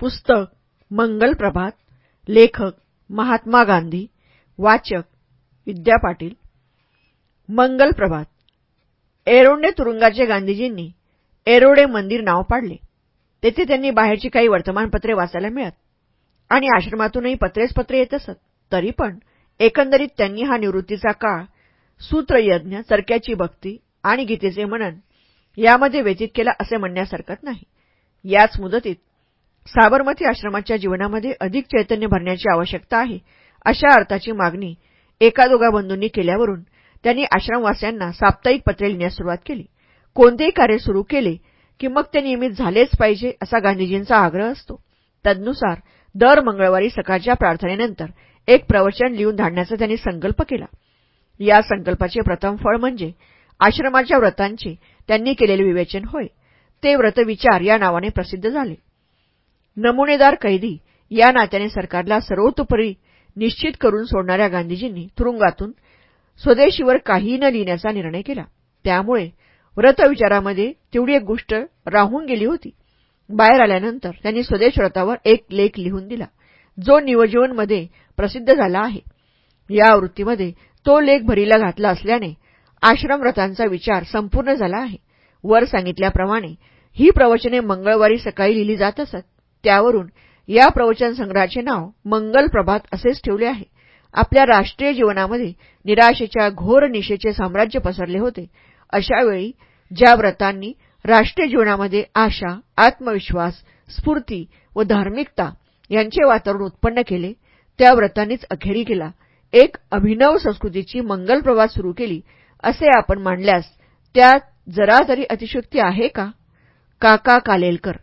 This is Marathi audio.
पुस्तक मंगल प्रभात लेखक महात्मा गांधी वाचक विद्या पाटील. मंगल प्रभात एरोडे तुरुंगाचे गांधीजींनी एरोडे मंदिर नाव पाडले. तेथे त्यांनी बाहेरची काही वर्तमानपत्रे वाचायला मिळत आणि आश्रमातूनही पत्रेच पत्रे येत असत. तरी पण एकंदरीत त्यांनी हा निवृत्तीचा काळ सूत्रयज्ञ चरक्याची भक्ती आणि गीतेचे मनन यामध्ये व्यतीत केला असे म्हणण्यास हरकत नाही. याच मुदतीत साबरमती आश्रमाच्या जीवनामध्ये अधिक चैतन्य भरण्याची आवश्यकता आहे अशा अर्थाची मागणी एका दोघा बंधूंनी केल्यावरून त्यांनी आश्रमवासियांना साप्ताहिक पत्रे लिहिण्यास सुरुवात केली. कोणतेही कार्य सुरू केले की मग ते नियमित झालेच पाहिजे असा गांधीजींचा आग्रह असतो. तदनुसार दर मंगळवारी सकाळच्या प्रार्थनेनंतर एक प्रवचन लिहून धाडण्याचा त्यांनी संकल्प केला. या संकल्पाचे प्रथम फळ म्हणजे आश्रमाच्या व्रतांचे त्यांनी केलेले विवेचन होय. ते व्रतविचार या नावाने प्रसिद्ध झाले. नमुनेदार कैदी या नात्याने सरकारला सर्वतोपरी निश्चित करून सोडणाऱ्या गांधीजींनी तुरुंगातून स्वदेशीवर काहीही न लिहिण्याचा निर्णय केला. त्यामुळे व्रतविचारामध्ये तेवढी एक गोष्ट राहून गेली होती. बाहेर आल्यानंतर त्यांनी स्वदेश व्रतावर एक लेख लिहून दिला जो निवजीवनमध्ये प्रसिद्ध झाला आहे. या आवृत्तीमध्ये तो लेख भरीला घातला असल्याने आश्रमव्रतांचा विचार संपूर्ण झाला आहे. वर सांगितल्याप्रमाणे ही प्रवचने मंगळवारी सकाळी लिहिली जात असत. त्यावरून या प्रवचन संग्रहाचे नाव मंगल प्रभात असेच ठेवले आहे. आपल्या राष्ट्रीय जीवनामध्ये निराशेच्या घोर निशेचे साम्राज्य पसरले होते. अशावेळी ज्या व्रतांनी राष्ट्रीय जीवनामध्ये आशा आत्मविश्वास स्फूर्ती व धार्मिकता यांचे वातावरण उत्पन्न केले त्या व्रतांनीच अखेरी केला. एक अभिनव संस्कृतीची मंगल प्रभात सुरू केली असे आपण मांडल्यास त्यात जरा तरी अतिशयोक्ती आहे का? काका कालेलकर